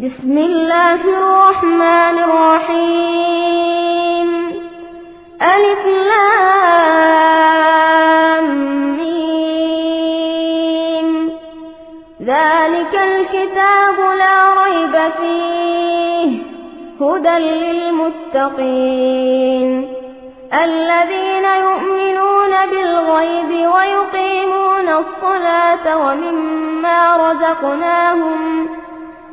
بسم الله الرحمن الرحيم. ألف لام ذلك الكتاب لا ريب فيه. هدى للمتقين. الذين يؤمنون بالغيب ويقيمون الصلاة ومما رزقناهم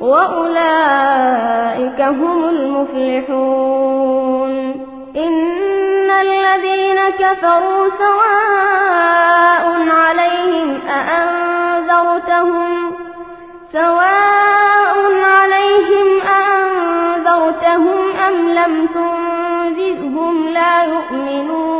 وأولئك هم المفلحون. إن الذين كفروا سواء عليهم أأنذرتهم؟ سواء عليهم أأنذرتهم أم لم تنذرهم؟ لا يؤمنون.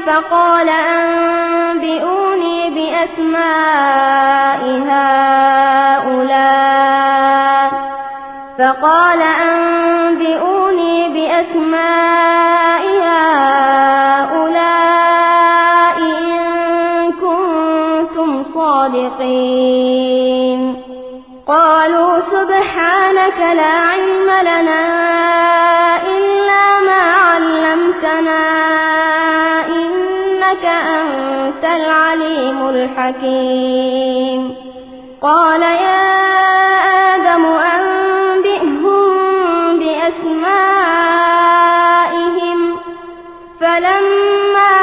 فقال أنبئوني بأسماء هؤلاء. فقال أنبئوني بأسماء هؤلاء إن كنتم صادقين. قالوا سبحانك لا علم لنا الحكيم. قال يا آدم أنبئهم بأسمائهم. فلما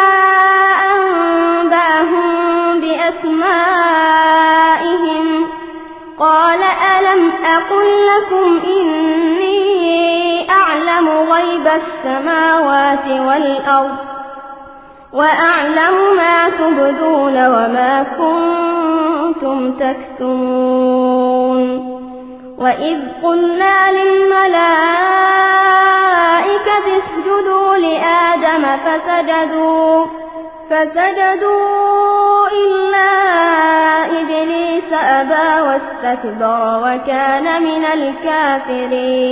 أنبأهم بأسمائهم قال ألم أقل لكم إني أعلم غيب السماوات والأرض؟ وأعلم ما تبدون وما كنتم تكتمون وإذ قلنا للملائكة اسجدوا لآدم فسجدوا فسجدوا إلا إبليس أبى واستكبر وكان من الكافرين.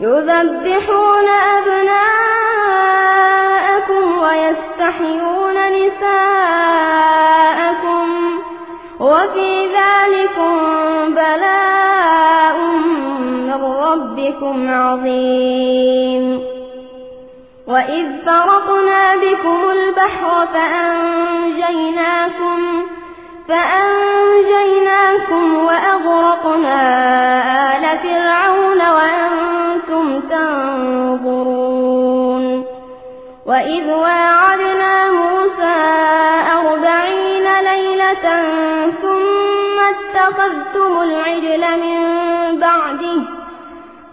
يذبحون أبناءكم ويستحيون نساءكم وفي ذلكم بلاء من ربكم عظيم. وإذ فرقنا بكم البحر فأنجيناكم فأنجيناكم وأغرقنا آل فرعون وأنتم تنظرون وإذ واعدنا موسى أربعين ليلة ثم اتخذتم العجل من بعده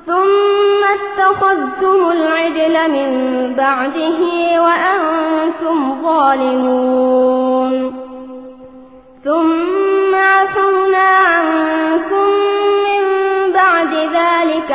ثم اتخذتم العجل من بعده وأنتم ظالمون. ثم عفونا عنكم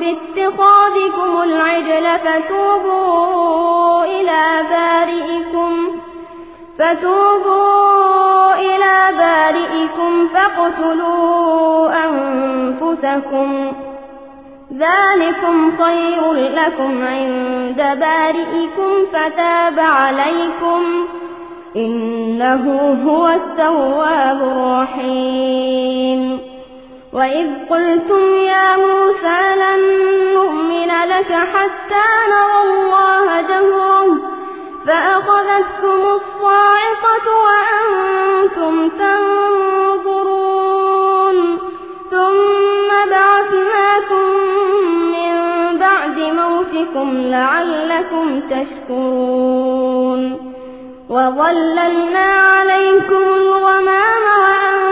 باتخاذكم العجل فتوبوا إلى بارئكم فتوبوا إلى بارئكم فاقتلوا أنفسكم. ذلكم خير لكم عند بارئكم فتاب عليكم. إنه هو التواب الرحيم. وإذ قلتم يا موسى لن نؤمن لك حتى نرى الله جهرا فأخذتكم الصاعقة وأنتم تنظرون ثم بعثناكم من بعد موتكم لعلكم تشكرون وظللنا عليكم الغمام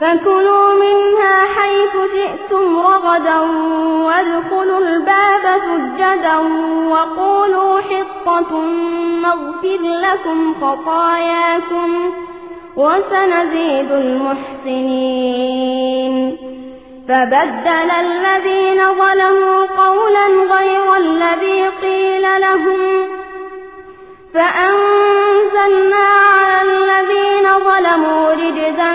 فكلوا منها حيث شئتم رغدا وادخلوا الباب سجدا وقولوا حطة نغفر لكم خطاياكم وسنزيد المحسنين. فبدل الذين ظلموا قولا غير الذي قيل لهم فأنزلنا على الذين ظلموا رجزا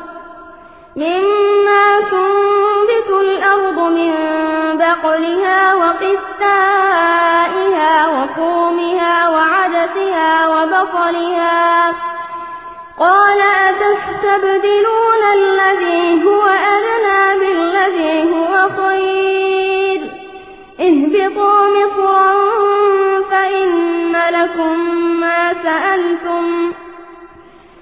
مما تنبت الأرض من بقلها وقثائها وفومها وعدسها وبصلها. قال أتستبدلون الذي هو أدنى بالذي هو خير. اهبطوا مصرا فإن لكم ما سألتم.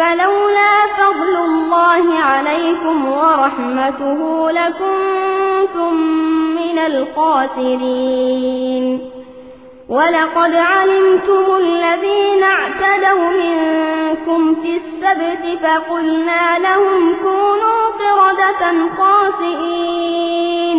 فلولا فضل الله عليكم ورحمته لكنتم من الخاسرين ولقد علمتم الذين اعتدوا منكم في السبت فقلنا لهم كونوا قردة خاسئين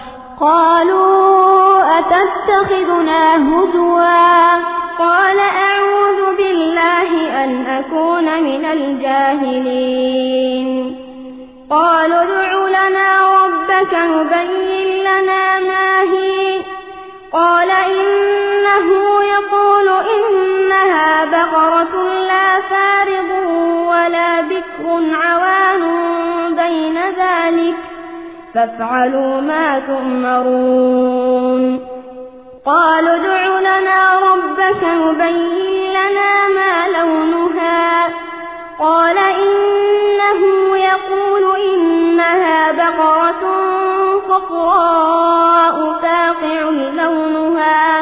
قالوا أتتخذنا هزوا؟ قال أعوذ بالله أن أكون من الجاهلين. قالوا ادع لنا ربك يبين لنا ما هي. قال إنه يقول إنها بقرة لا فارض ولا بكر عوان بين ذلك. فافعلوا ما تؤمرون. قالوا ادع لنا ربك يبين لنا ما لونها. قال إنه يقول إنها بقرة صفراء فاقع لونها.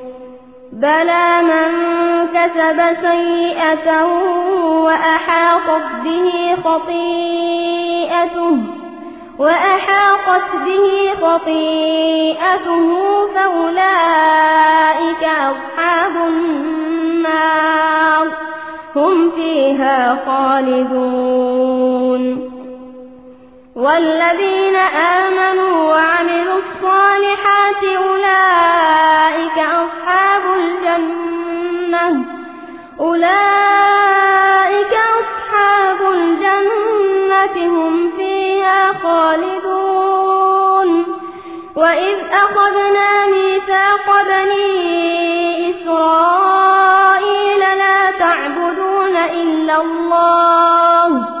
بلى من كسب سيئة وأحاطت به خطيئته وأحاطت به خطيئته فأولئك أصحاب النار هم فيها خالدون والذين آمنوا وعملوا الصالحات أولئك أصحاب الجنة. أولئك أصحاب الجنة هم فيها خالدون. وإذ أخذنا ميثاق بني إسرائيل لا تعبدون إلا الله.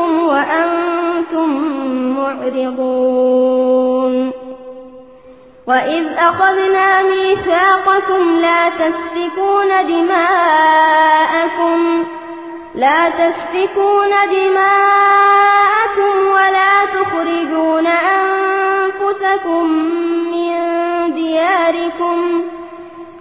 وأنتم معرضون وإذ أخذنا ميثاقكم لا تسفكون دماءكم لا تسفكون دماءكم ولا تخرجون أنفسكم من دياركم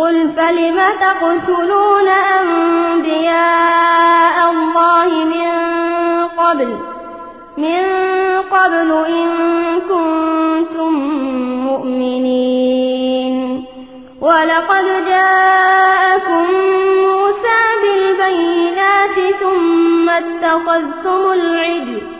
قل فلم تقتلون أنبياء الله من قبل؟ من قبل إن كنتم مؤمنين. ولقد جاءكم موسى بالبينات ثم اتخذتم العجل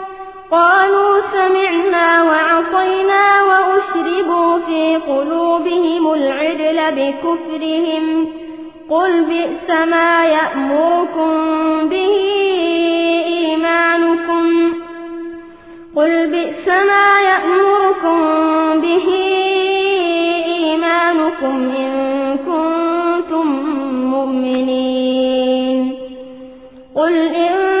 قالوا سمعنا وعصينا وأشربوا في قلوبهم العدل بكفرهم. قل بئس ما يأمركم به إيمانكم. قل بئس ما يأمركم به إيمانكم إن كنتم مؤمنين. قل إن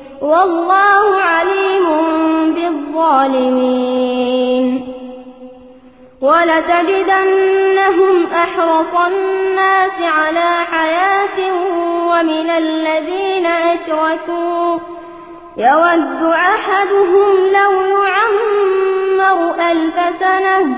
والله عليم بالظالمين. ولتجدنهم أحرص الناس على حياة ومن الذين أشركوا. يود أحدهم لو يعمر ألف سنة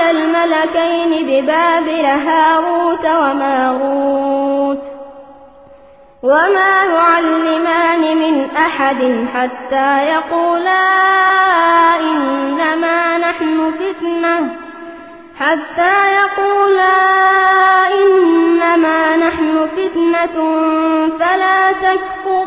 على الملكين ببابل هاروت وماروت وما يعلمان من أحد حتى يقولا إنما نحن فتنة حتى يقولا إنما نحن فتنة فلا تكفر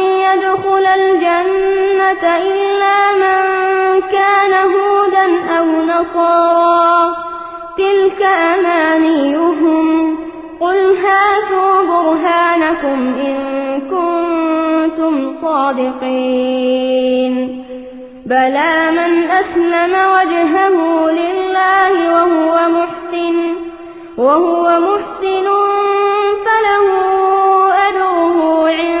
يدخل الجنة إلا من كان هودا أو نصارا. تلك أمانيهم. قل هاتوا برهانكم إن كنتم صادقين. بلى من أسلم وجهه لله وهو محسن وهو محسن فله أجره عند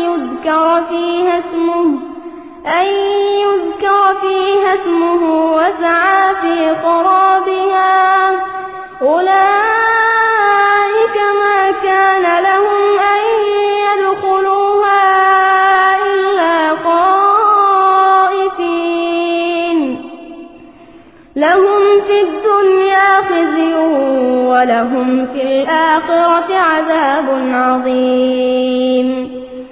يذكر فيها اسمه أن يذكر فيها اسمه وسعى في خرابها. أولئك ما كان لهم أن يدخلوها إلا خائفين. لهم في الدنيا خزي ولهم في الآخرة عذاب عظيم.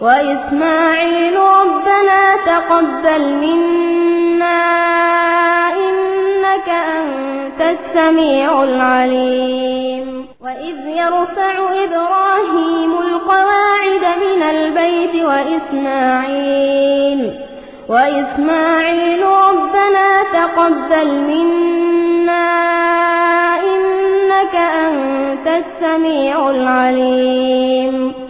وإسماعيل ربنا تقبل منا إنك أنت السميع العليم. وإذ يرفع إبراهيم القواعد من البيت وإسماعيل وإسماعيل ربنا تقبل منا إنك أنت السميع العليم.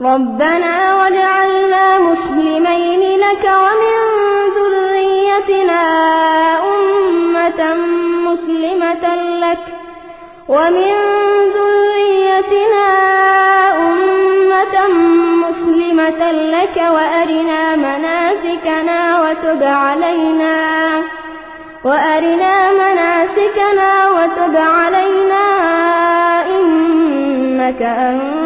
ربنا واجعلنا مسلمين لك ومن ذريتنا أمة مسلمة لك ومن ذريتنا أمة مسلمة لك وأرنا مناسكنا وتب علينا وأرنا مناسكنا وتب علينا إنك أنت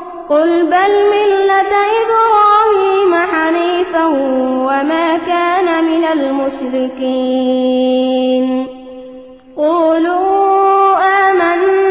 قل بل ملة إبراهيم حنيفا وما كان من المشركين. قولوا آمنا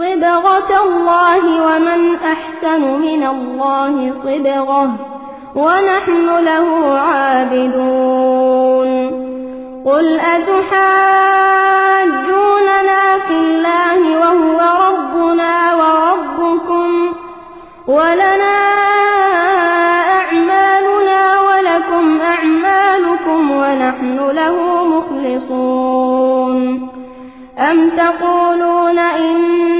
صبغة الله ومن أحسن من الله صبغة ونحن له عابدون. قل أتحاجوننا في الله وهو ربنا وربكم ولنا أعمالنا ولكم أعمالكم ونحن له مخلصون. أم تقولون إن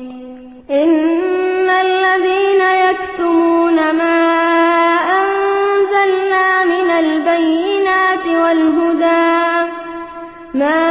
إن الذين يكتمون ما البينات والهدى ما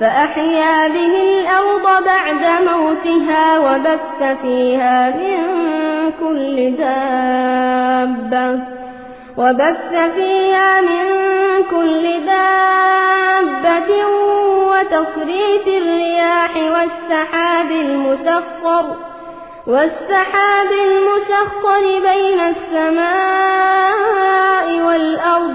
فأحيا به الأرض بعد موتها وبث فيها من كل دابة وبث فيها من كل دابة وتصريف الرياح والسحاب المسخر والسحاب المسخر بين السماء والأرض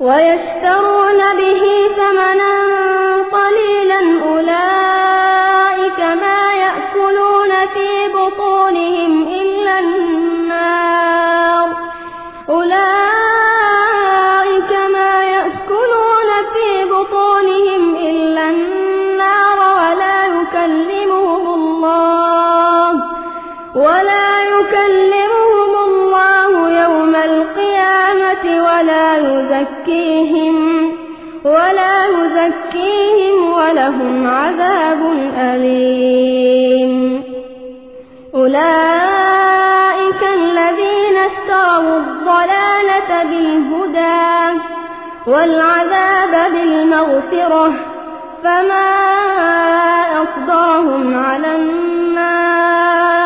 ويشترون به ثمنا قليلا أولئك يزكيهم ولا يزكيهم ولهم عذاب أليم. أولئك الذين اشتروا الضلالة بالهدى والعذاب بالمغفرة فما أصبرهم على النار.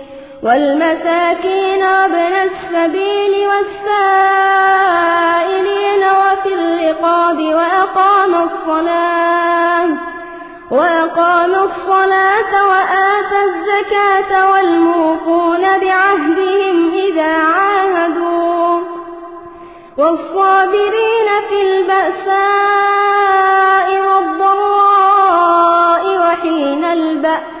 والمساكين وابن السبيل والسائلين وفي الرقاب وأقام الصلاة وأقام الصلاة وآتى الزكاة والموفون بعهدهم إذا عاهدوا والصابرين في البأساء والضراء وحين البأس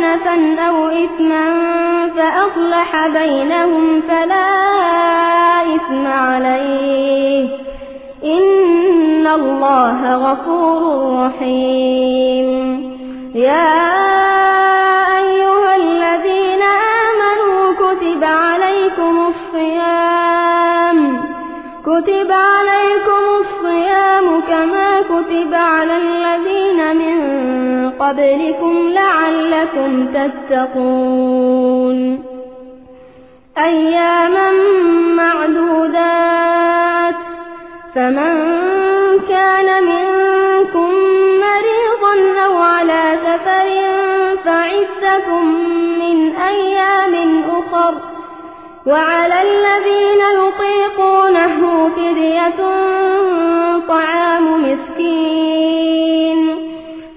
جنفا أو إثما فأصلح بينهم فلا إثم عليه. إن الله غفور رحيم. يا أيها الذين آمنوا كتب عليكم الصيام. كتب عليكم الصيام كما كتب على الذين من قبلكم لعلكم تتقون. أياما معدودات. فمن كان منكم مريضا أو على سفر فعدة من أيام أخر. وعلى الذين يطيقونه فدية طعام مسكين.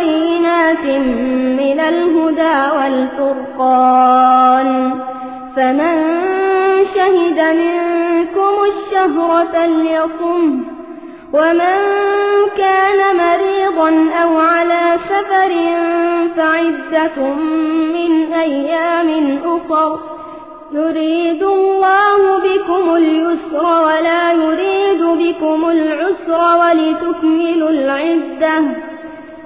وبينات من الهدى والفرقان فمن شهد منكم الشهر فليصم ومن كان مريضا أو على سفر فعدة من أيام أخر يريد الله بكم اليسر ولا يريد بكم العسر ولتكملوا العدة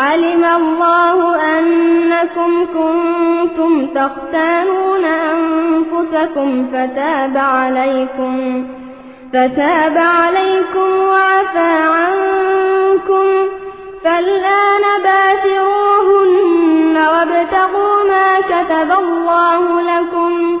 علم الله أنكم كنتم تختانون أنفسكم فتاب عليكم فتاب عليكم وعفى عنكم. فالآن باشروهن وابتغوا ما كتب الله لكم.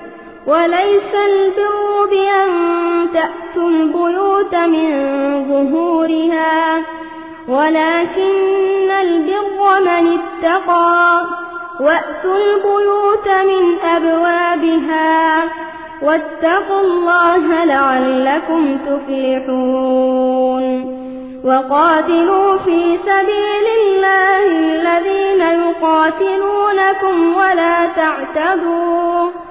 وليس البر بأن تأتوا البيوت من ظهورها ولكن البر من اتقى وأتوا البيوت من أبوابها. واتقوا الله لعلكم تفلحون. وقاتلوا في سبيل الله الذين يقاتلونكم ولا تعتدوا.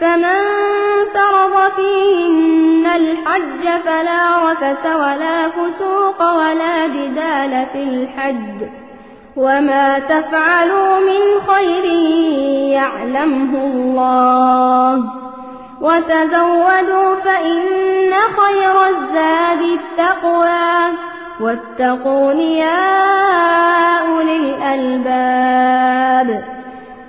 فمن فرض فيهن الحج فلا رفث ولا فسوق ولا جدال في الحج وما تفعلوا من خير يعلمه الله وتزودوا فإن خير الزاد التقوى واتقون يا أولي الألباب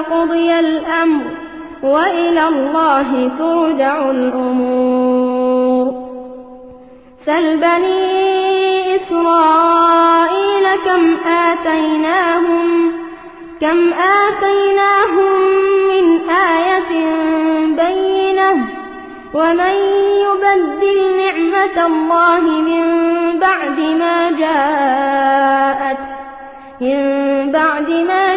وقضي الأمر وإلى الله ترجع الأمور. سل بني إسرائيل كم آتيناهم كم آتيناهم من آية بينة ومن يبدل نعمة الله من بعد ما جاءت من بعد ما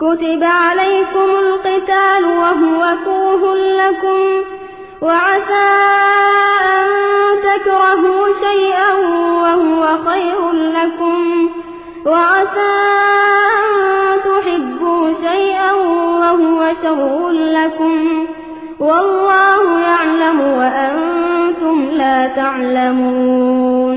كتب عليكم القتال وهو كوه لكم وعسى أن تكرهوا شيئا وهو خير لكم وعسى أن تحبوا شيئا وهو شر لكم والله يعلم وأنتم لا تعلمون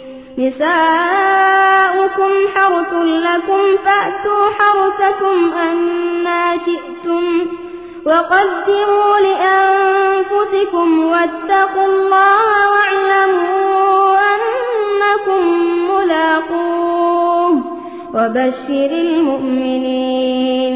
نساؤكم حرث لكم فأتوا حرثكم أنا شئتم وقدروا لأنفسكم واتقوا الله واعلموا أنكم ملاقوه وبشر المؤمنين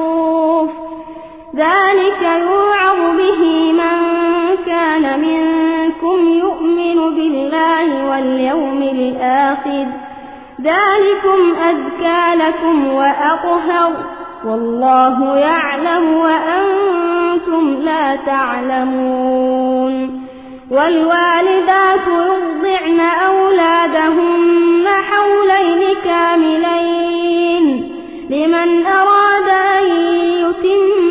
ذلك يوعظ به من كان منكم يؤمن بالله واليوم الآخر. ذلكم أذكى لكم وأطهر. والله يعلم وأنتم لا تعلمون. والوالدات يرضعن أولادهن حولين كاملين. لمن أراد أن يتم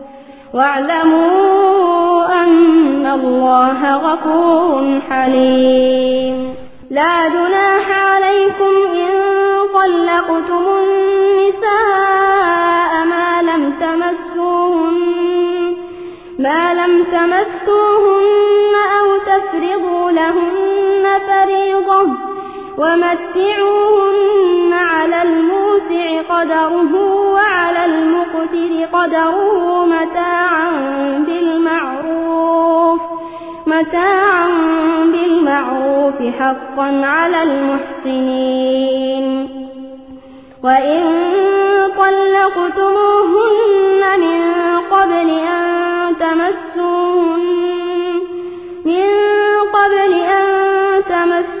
واعلموا أن الله غفور حليم. لا جناح عليكم إن طلقتم النساء ما لم تمسوهن ما لم تمسوهن أو تفرضوا لهن فريضة. ومتعوهن على الموسع قدره وعلى المقتر قدره متاعا بالمعروف متاعا بالمعروف حقا على المحسنين. وإن طلقتموهن من قبل أن تمسوهن من قبل أن تمسوهن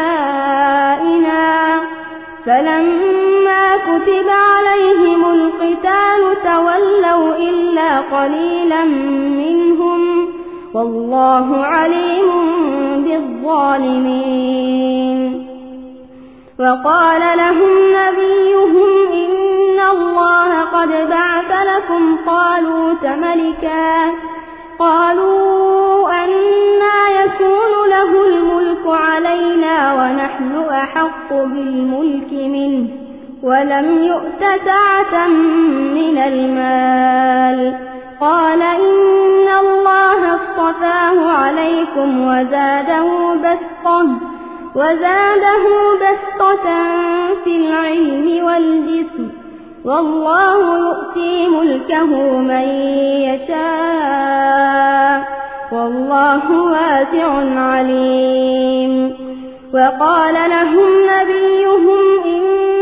تولوا إلا قليلا منهم والله عليم بالظالمين. وقال لهم نبيهم إن الله قد بعث لكم طالوت ملكا. قالوا أنا يكون له الملك علينا ونحن أحق بالملك منه. ولم يؤت سعة من المال. قال إن الله اصطفاه عليكم وزاده بسطة وزاده بسطة في العلم والجسم. والله يؤتي ملكه من يشاء. والله واسع عليم. وقال لهم نبيهم إن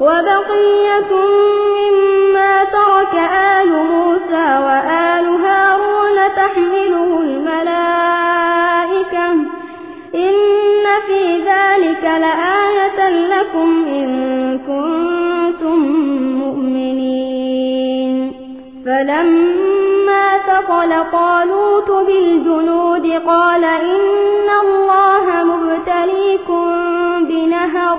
وبقية مما ترك آل موسى وآل هارون تحمله الملائكة. إن في ذلك لآية لكم إن كنتم مؤمنين. فلما ثقل طالوت بالجنود قال إن الله مبتليكم بنهر.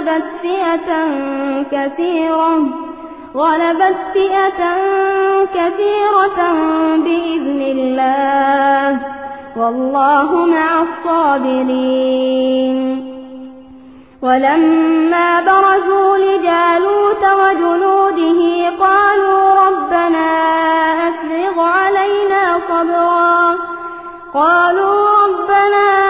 غلبت فئة كثيرة غلبت فئة كثيرة بإذن الله. والله مع الصابرين. ولما برزوا لجالوت وجنوده قالوا ربنا أفرغ علينا صبرا. قالوا ربنا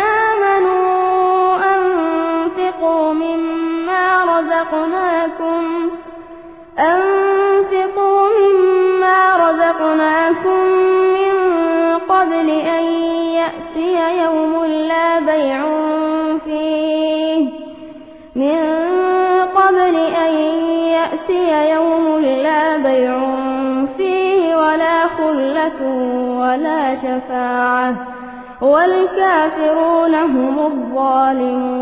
رزقناكم أنفقوا مما رزقناكم من قبل أن يأتي يوم لا بيع فيه. من قبل أن يأتي يوم لا بيع فيه ولا خلة ولا شفاعة والكافرون هم الظالمون.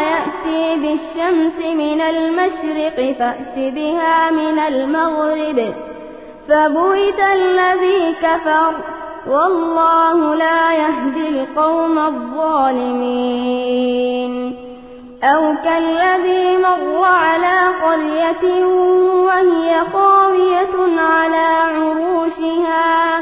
يأتي بالشمس من المشرق فأت بها من المغرب فبويت الذي كفر والله لا يهدي القوم الظالمين أو كالذي مر على قرية وهي خاوية على عروشها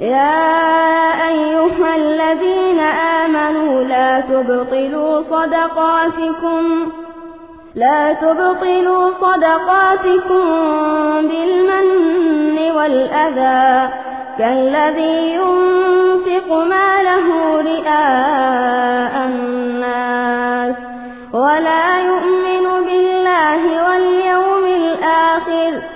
يا أيها الذين آمنوا لا تبطلوا صدقاتكم لا تبطلوا صدقاتكم بالمن والأذى كالذي ينفق ماله رئاء الناس ولا يؤمن بالله واليوم الآخر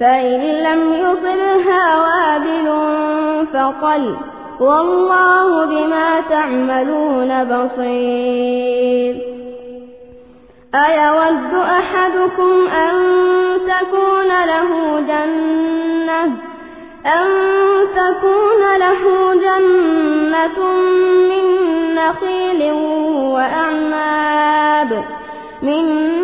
فإن لم يصبها وابل فقل والله بما تعملون بصير. أيود أحدكم أن تكون له جنة؟ أن تكون له جنة من نخيل وأعناب من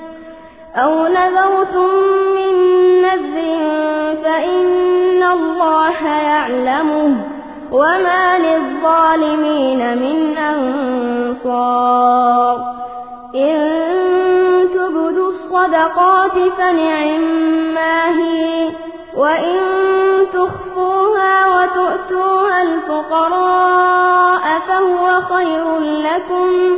أو نذرتم من نذر فإن الله يعلمه وما للظالمين من أنصار إن تبدوا الصدقات فنعما هي وإن تخفوها وتؤتوها الفقراء فهو خير لكم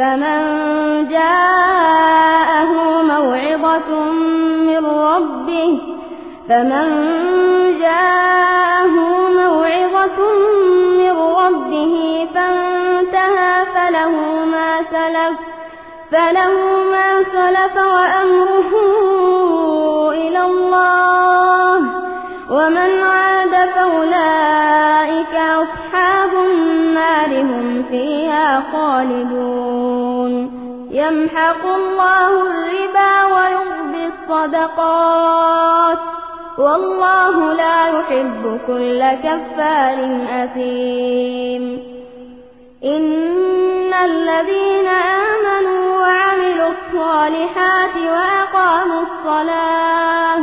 فمن جاءه موعظة من ربه فمن جاءه موعظة من ربه فانتهى فله ما سلف فله ما سلف وأمره إلى الله. ومن عاد فأولئك أصحاب النار. هم فيها خالدون. يمحق الله الربا ويربي الصدقات. والله لا يحب كل كفار أثيم. إن الذين آمنوا وعملوا الصالحات وأقاموا الصلاة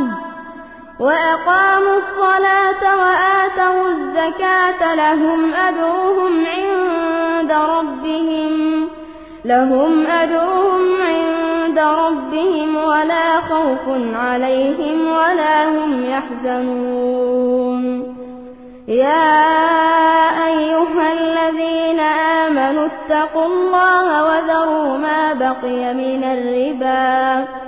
وأقاموا الصلاة وآتوا الزكاة لهم أجرهم عند ربهم لهم أجرهم عند ربهم ولا خوف عليهم ولا هم يحزنون. يا أيها الذين آمنوا اتقوا الله وذروا ما بقي من الربا.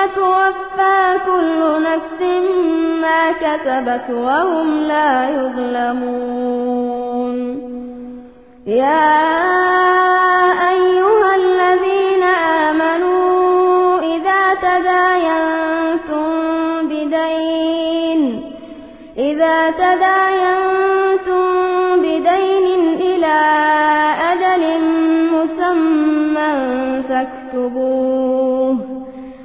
وتوفى كل نفس ما كتبت وهم لا يظلمون. يا أيها الذين آمنوا إذا تداينتم بدين إذا تداينتم بدين إلى أجل مسمى فاكتبوه.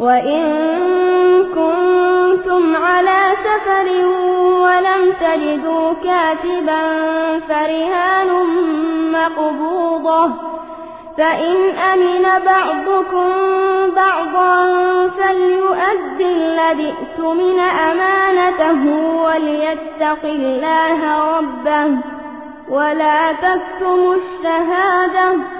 وإن كنتم على سفر ولم تجدوا كاتبا فرهان مقبوضة. فإن أمن بعضكم بعضا فليؤد الذي اؤتمن أمانته وليتق الله ربه. ولا تكتموا الشهادة.